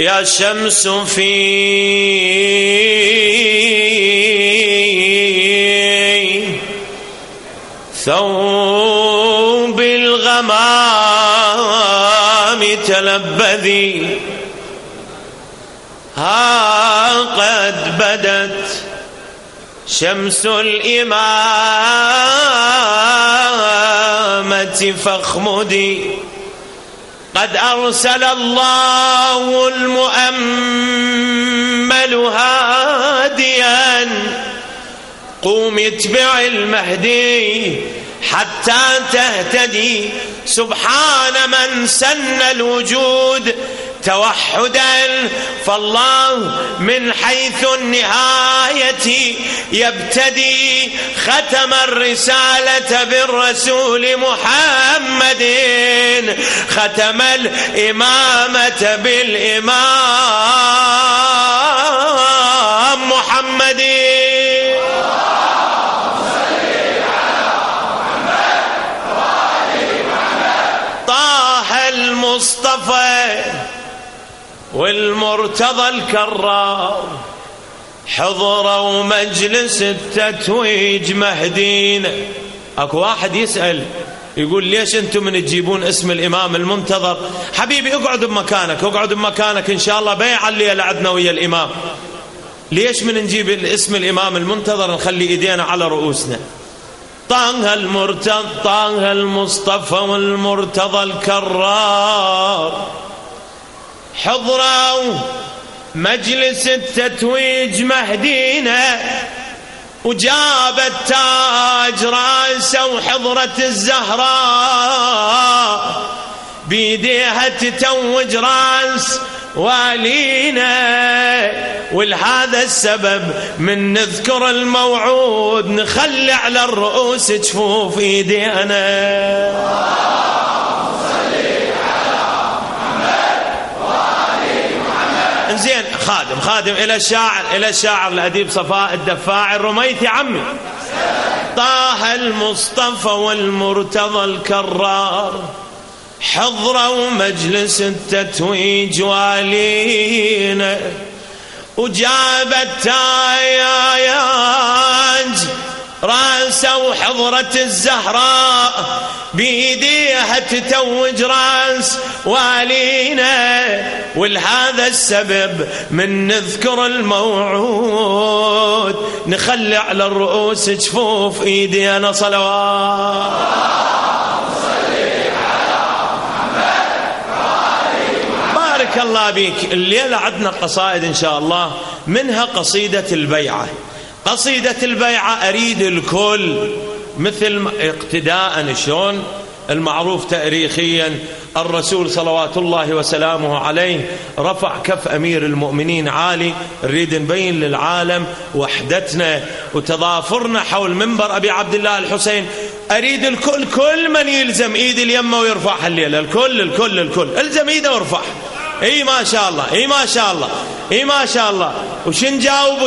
يا شمس في ثوب الغمام تلبذي. ها قد بدت شمس الإمامة فاخمدي. قد أرسل الله المؤمل هاديا. قوم اتبع المهدي حتى تهتدي. سبحان من سن الوجود توحدا. فالله من حيث النهاية يبتدي ختم الرسالة بالرسول محمد. ختم الإمامة بالإمام محمد. طه المصطفى والمرتضى الكرار حضروا مجلس التتويج مهدين أكو واحد يسأل يقول ليش أنتم من تجيبون اسم الإمام المنتظر؟ حبيبي اقعد بمكانك اقعد بمكانك إن شاء الله بيع الليلة عندنا ويا الإمام. ليش من نجيب اسم الإمام المنتظر؟ نخلي إيدينا على رؤوسنا. طه المرتضى طه المصطفى والمرتضى الكرار. حضروا مجلس التتويج مهدينا. وجاب التاج راسه وحضرة الزهراء بيديها تتوج راس والينا ولهذا السبب من نذكر الموعود نخلي على الرؤوس جفوف ايدينا. خادم خادم إلى الشاعر إلى الشاعر الأديب صفاء الدفاع الرميثي عمي. طه المصطفى والمرتضى الكرار حضروا مجلس التتويج والينا. وجابت تاياج راسه وحضرة الزهراء بيديها تتوج رأس والينا. ولهذا السبب من نذكر الموعود نخلي على الرؤوس جفوف إيدينا صلوات. بارك الله بيك الليلة عندنا قصائد إن شاء الله منها قصيدة البيعة. قصيدة البيعة أريد الكل مثل اقتداء شلون؟ المعروف تاريخيا الرسول صلوات الله وسلامه عليه رفع كف أمير المؤمنين عالي نريد نبين للعالم وحدتنا وتضافرنا حول منبر أبي عبد الله الحسين. أريد الكل كل من يلزم إيد اليمة ويرفعها الليلة الكل الكل الكل. الزم إيده وارفع. إي ما شاء الله إي ما شاء الله إي ما شاء الله. وش نجاوب